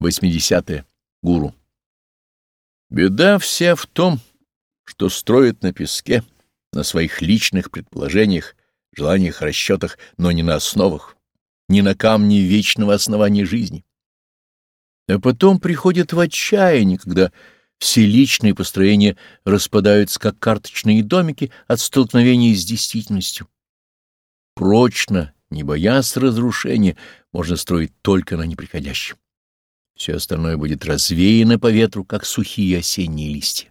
80. -е. Гуру. Беда вся в том, что строят на песке, на своих личных предположениях, желаниях, расчетах, но не на основах, не на камне вечного основания жизни. А потом приходят в отчаяние, когда все личные построения распадаются, как карточные домики от столкновения с действительностью. Прочно, не боясь разрушения, можно строить только на неприходящем. Все остальное будет развеяно по ветру, как сухие осенние листья.